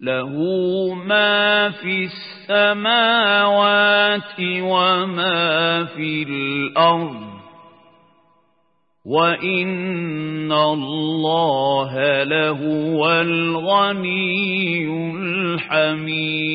له ما في السماوات وما في الأرض. وإن الله لهو الغني الحميد.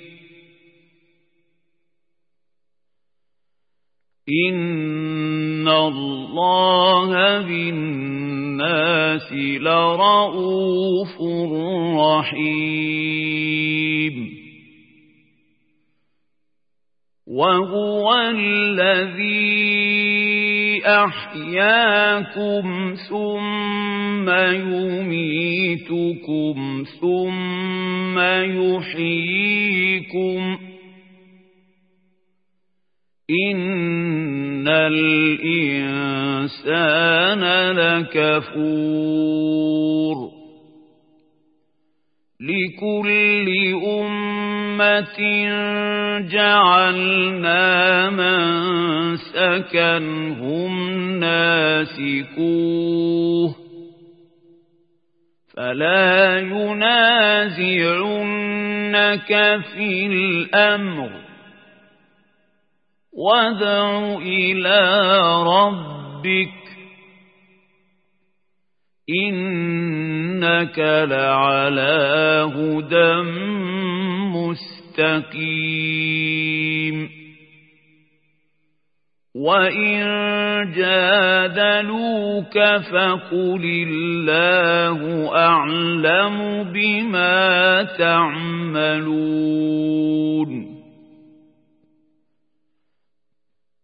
إن الله بالناس لرؤوف رحيم وهو الذي أحياكم ثم يميتكم ثم يحييكم إن الإنسان لكفور لكل أمة جعلنا من سكنهم ناسكوه فلا ينازعنك في الأمر وادع إلى ربك إنك لعلى هدى مستقيم وإن جادلوك فقل الله أعلم بما تعملون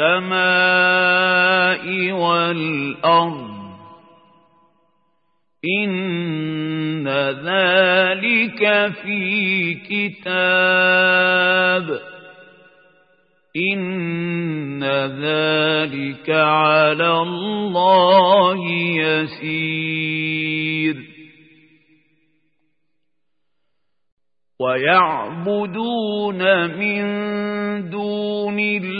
السماء والأرض. إن ذلك في كتاب. إن ذلك على الله يسير. ويعبدون من دون الله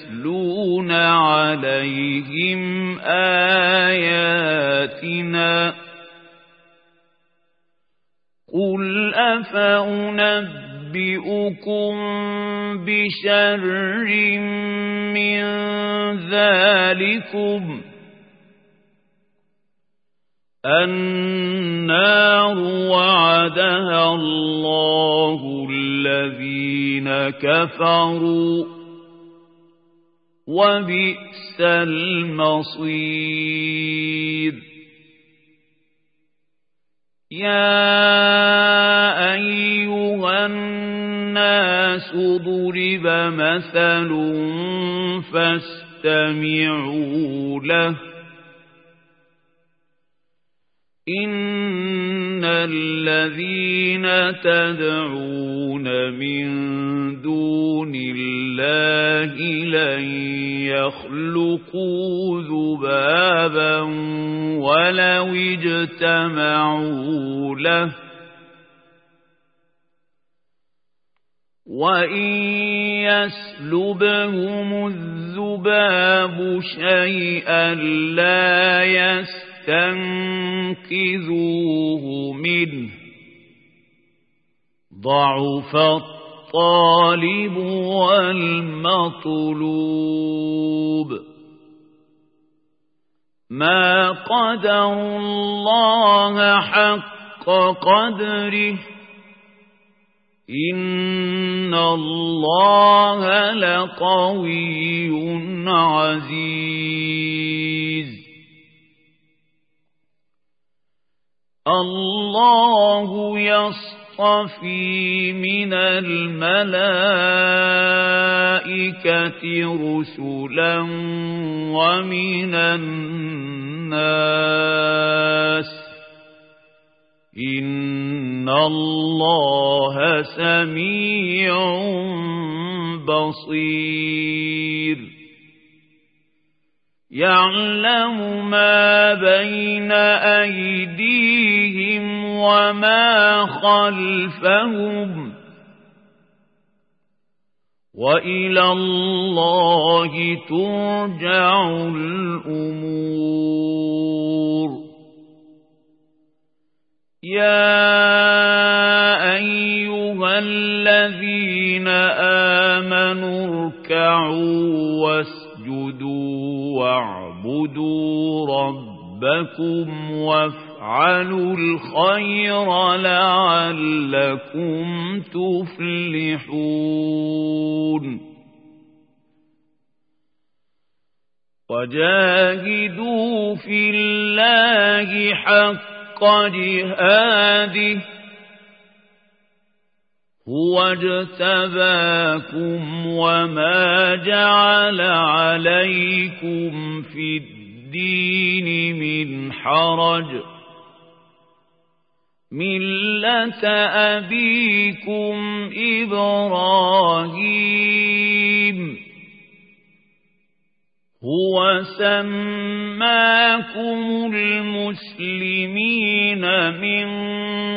يتلون عليهم آياتنا قل أفأنبئكم بشر من ذلكم النار وعدها الله الذين كفروا وبئس المصير. يا أيها الناس ضرب مثل فاستمعوا له. إن الذين تدعون من دون الله لن يخلقوا ذبابا ولو اجتمعوا له وإن يسلبهم الذباب شيئا لا يسلبهم تنكذوه منه ضعف الطالب والمطلوب. ما قدر الله حق قدره. إن الله لقوي عزيز. الله يصطفي من الملائكة رسلا ومن الناس إن الله سميع بصير يعلم ما بين أيديهم وما خلفهم وإلى الله ترجع الأمور. يا أيها الذين آمنوا اركعوا واسجدوا واعبدوا ربكم وافعلوا الخير لعلكم تفلحون وجاهدوا في الله حق جهاده هو اجتباكم وما جعل عليكم في الدين من حرج ملة أبيكم إبراهيم هو سماكم المسلمين من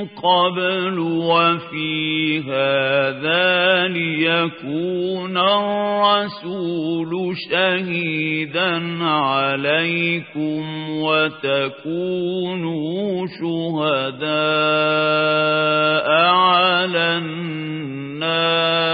قبل وفي هذا ليكون الرسول شهيدا عليكم وتكونوا شهداء على الناس